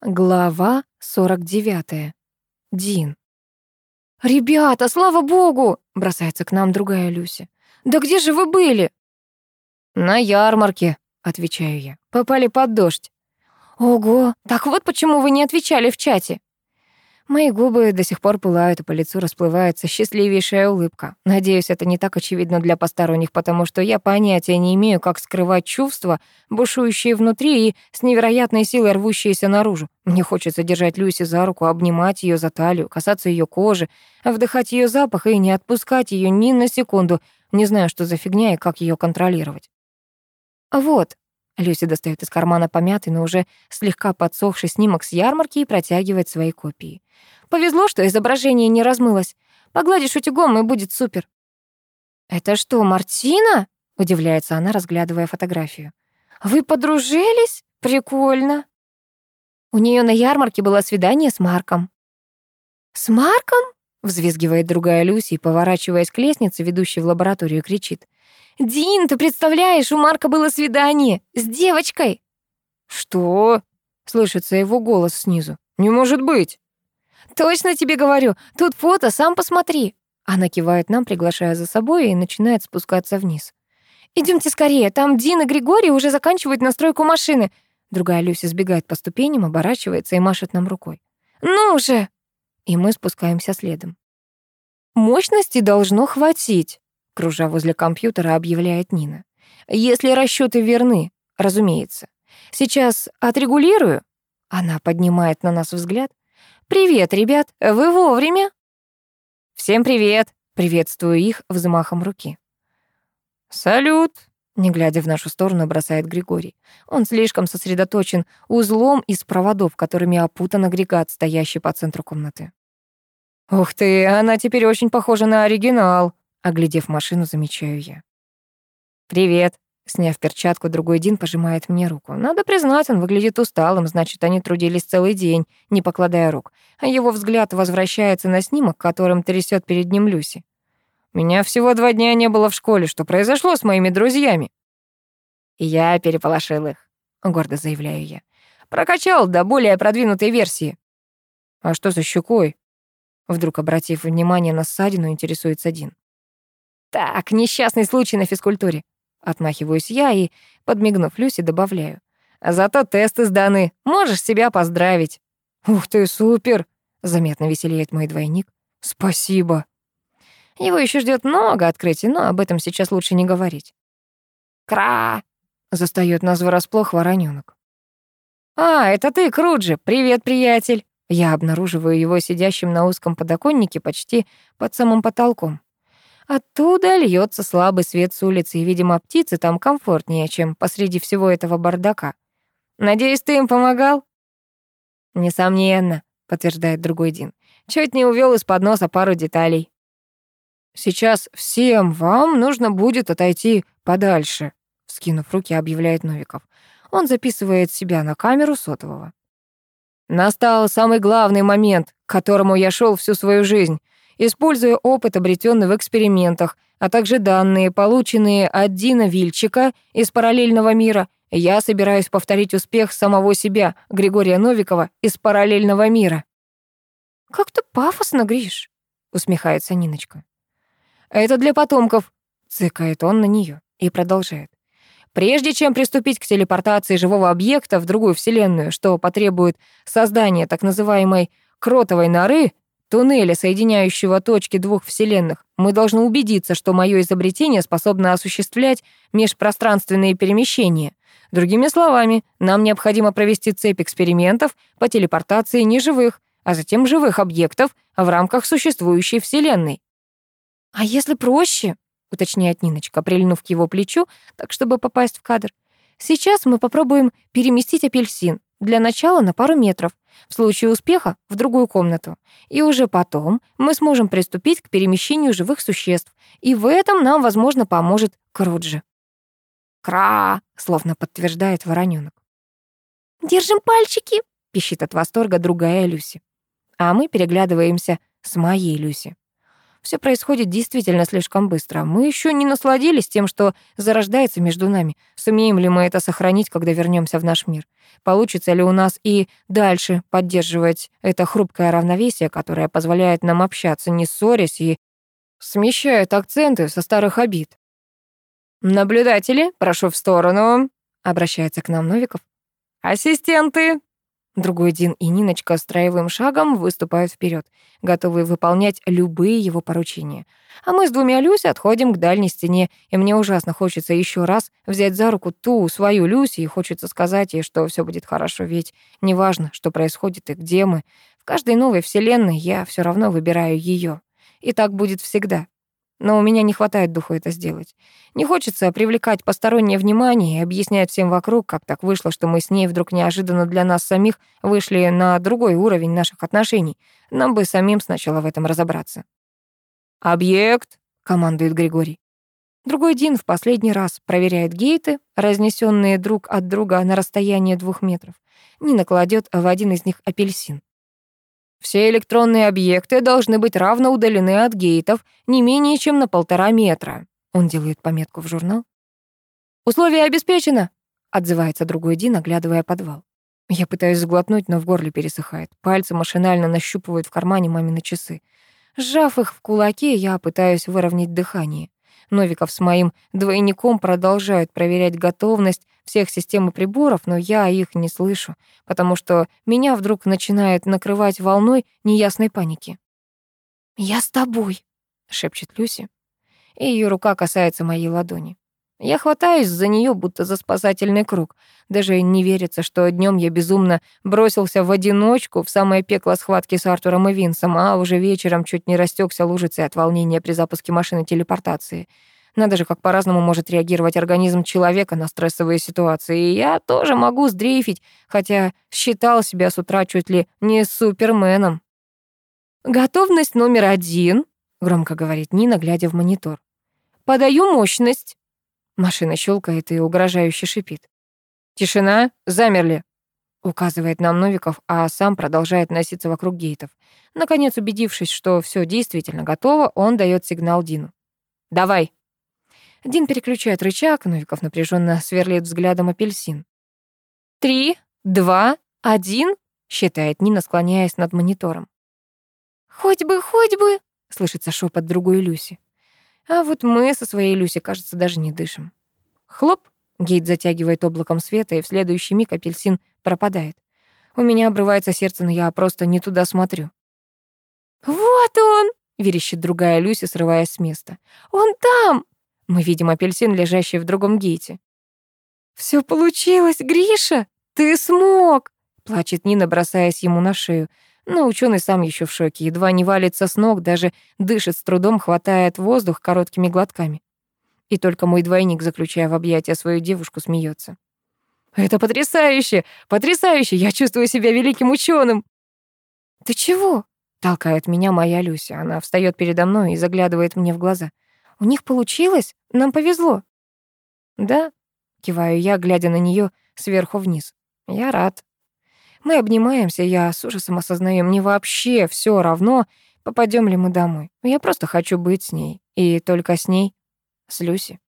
Глава 49. Дин. «Ребята, слава богу!» — бросается к нам другая Люся. «Да где же вы были?» «На ярмарке», — отвечаю я. «Попали под дождь». «Ого, так вот почему вы не отвечали в чате». Мои губы до сих пор пылают, и по лицу расплывается счастливейшая улыбка. Надеюсь, это не так очевидно для посторонних, потому что я понятия не имею, как скрывать чувства, бушующие внутри и с невероятной силой рвущиеся наружу. Мне хочется держать Люси за руку, обнимать ее за талию, касаться ее кожи, вдыхать ее запах и не отпускать ее ни на секунду, не знаю, что за фигня и как ее контролировать. Вот, Люси достает из кармана помятый, но уже слегка подсохший снимок с ярмарки и протягивает свои копии. Повезло, что изображение не размылось. Погладишь утюгом, и будет супер. «Это что, Мартина?» — удивляется она, разглядывая фотографию. «Вы подружились? Прикольно». У нее на ярмарке было свидание с Марком. «С Марком?» — взвизгивает другая Люси и, поворачиваясь к лестнице, ведущей в лабораторию, кричит. «Дин, ты представляешь, у Марка было свидание с девочкой!» «Что?» — слышится его голос снизу. «Не может быть!» «Точно тебе говорю, тут фото, сам посмотри!» Она кивает нам, приглашая за собой, и начинает спускаться вниз. Идемте скорее, там Дин и Григорий уже заканчивают настройку машины!» Другая Люся сбегает по ступеням, оборачивается и машет нам рукой. «Ну же!» И мы спускаемся следом. «Мощности должно хватить!» кружа возле компьютера, объявляет Нина. Если расчеты верны, разумеется. Сейчас отрегулирую. Она поднимает на нас взгляд. Привет, ребят, вы вовремя? Всем привет. Приветствую их взмахом руки. Салют, не глядя в нашу сторону, бросает Григорий. Он слишком сосредоточен узлом из проводов, которыми опутан агрегат, стоящий по центру комнаты. «Ух ты, она теперь очень похожа на оригинал», Оглядев машину, замечаю я. «Привет». Сняв перчатку, другой Дин пожимает мне руку. Надо признать, он выглядит усталым, значит, они трудились целый день, не покладая рук. А его взгляд возвращается на снимок, которым трясет перед ним Люси. «Меня всего два дня не было в школе. Что произошло с моими друзьями?» «Я переполошил их», — гордо заявляю я. «Прокачал до более продвинутой версии». «А что со щекой?» Вдруг, обратив внимание на ссадину, интересуется Дин. «Так, несчастный случай на физкультуре». Отмахиваюсь я и, подмигнув Люси, добавляю. «Зато тесты сданы. Можешь себя поздравить». «Ух ты, супер!» — заметно веселеет мой двойник. «Спасибо». Его еще ждет много открытий, но об этом сейчас лучше не говорить. «Кра!» — застаёт нас врасплох воронёнок. «А, это ты, Круджи! Привет, приятель!» Я обнаруживаю его сидящим на узком подоконнике почти под самым потолком. Оттуда льется слабый свет с улицы, и, видимо, птицы там комфортнее, чем посреди всего этого бардака. Надеюсь, ты им помогал? Несомненно, подтверждает другой Дин. Чуть не увел из-под носа пару деталей. Сейчас всем вам нужно будет отойти подальше, скинув руки, объявляет Новиков. Он записывает себя на камеру сотового. Настал самый главный момент, к которому я шел всю свою жизнь. Используя опыт, обретенный в экспериментах, а также данные, полученные от Дина Вильчика из параллельного мира, я собираюсь повторить успех самого себя, Григория Новикова, из параллельного мира. «Как то пафосно, Гриш», — усмехается Ниночка. «Это для потомков», — цыкает он на нее и продолжает. Прежде чем приступить к телепортации живого объекта в другую вселенную, что потребует создания так называемой кротовой норы, туннеля, соединяющего точки двух вселенных, мы должны убедиться, что мое изобретение способно осуществлять межпространственные перемещения. Другими словами, нам необходимо провести цепь экспериментов по телепортации неживых, а затем живых объектов в рамках существующей вселенной. «А если проще?» — уточняет Ниночка, прильнув к его плечу, так чтобы попасть в кадр. «Сейчас мы попробуем переместить апельсин. Для начала на пару метров, в случае успеха — в другую комнату. И уже потом мы сможем приступить к перемещению живых существ. И в этом нам, возможно, поможет Круджи. «Кра!» — словно подтверждает воронёнок. «Держим пальчики!» — пищит от восторга другая Люси. А мы переглядываемся с моей Люси. Все происходит действительно слишком быстро. Мы еще не насладились тем, что зарождается между нами. Сумеем ли мы это сохранить, когда вернемся в наш мир? Получится ли у нас и дальше поддерживать это хрупкое равновесие, которое позволяет нам общаться, не ссорясь и смещает акценты со старых обид? «Наблюдатели, прошу в сторону», — обращается к нам Новиков. «Ассистенты, Другой Дин и Ниночка строевым шагом выступают вперед, готовые выполнять любые его поручения. А мы с двумя Люси отходим к дальней стене, и мне ужасно хочется еще раз взять за руку ту свою Люси, и хочется сказать ей, что все будет хорошо, ведь неважно, что происходит и где мы, в каждой новой вселенной я все равно выбираю ее. И так будет всегда но у меня не хватает духу это сделать. Не хочется привлекать постороннее внимание и объяснять всем вокруг, как так вышло, что мы с ней вдруг неожиданно для нас самих вышли на другой уровень наших отношений. Нам бы самим сначала в этом разобраться. «Объект!» — командует Григорий. Другой Дин в последний раз проверяет гейты, разнесенные друг от друга на расстояние двух метров. Нина кладет в один из них апельсин. Все электронные объекты должны быть равно удалены от гейтов не менее чем на полтора метра. Он делает пометку в журнал. «Условие обеспечено», — отзывается другой Дин, оглядывая подвал. Я пытаюсь сглотнуть, но в горле пересыхает. Пальцы машинально нащупывают в кармане мамины часы. Сжав их в кулаке, я пытаюсь выровнять дыхание. Новиков с моим двойником продолжают проверять готовность всех систем и приборов, но я их не слышу, потому что меня вдруг начинает накрывать волной неясной паники. «Я с тобой», — шепчет Люси, и ее рука касается моей ладони. Я хватаюсь за нее, будто за спасательный круг. Даже не верится, что днем я безумно бросился в одиночку в самое пекло схватки с Артуром и Винсом, а уже вечером чуть не растекся лужицей от волнения при запуске машины телепортации. Надо же, как по-разному может реагировать организм человека на стрессовые ситуации. И я тоже могу сдрейфить, хотя считал себя с утра чуть ли не суперменом. «Готовность номер один», — громко говорит Нина, глядя в монитор. «Подаю мощность». Машина щелкает и угрожающе шипит. «Тишина! Замерли!» Указывает нам Новиков, а сам продолжает носиться вокруг гейтов. Наконец, убедившись, что все действительно готово, он дает сигнал Дину. «Давай!» Дин переключает рычаг, Новиков напряженно сверлит взглядом апельсин. «Три, два, один», — считает Нина, склоняясь над монитором. «Хоть бы, хоть бы», — слышится шепот другой Люси. А вот мы со своей Люси, кажется, даже не дышим. Хлоп, гейт затягивает облаком света, и в следующий миг апельсин пропадает. У меня обрывается сердце, но я просто не туда смотрю. «Вот он!» — верещит другая Люси, срываясь с места. «Он там!» Мы видим апельсин, лежащий в другом гейте. «Всё получилось, Гриша! Ты смог!» — плачет Нина, бросаясь ему на шею. Но ученый сам еще в шоке, едва не валится с ног, даже дышит с трудом, хватает воздух короткими глотками. И только мой двойник, заключая в объятия свою девушку, смеется. «Это потрясающе! Потрясающе! Я чувствую себя великим ученым!» «Ты чего?» — толкает меня моя Люся. Она встает передо мной и заглядывает мне в глаза. «У них получилось? Нам повезло!» «Да», — киваю я, глядя на нее сверху вниз. «Я рад». Мы обнимаемся, я с ужасом осознаю, мне вообще все равно, попадем ли мы домой. Я просто хочу быть с ней, и только с ней, с Люси.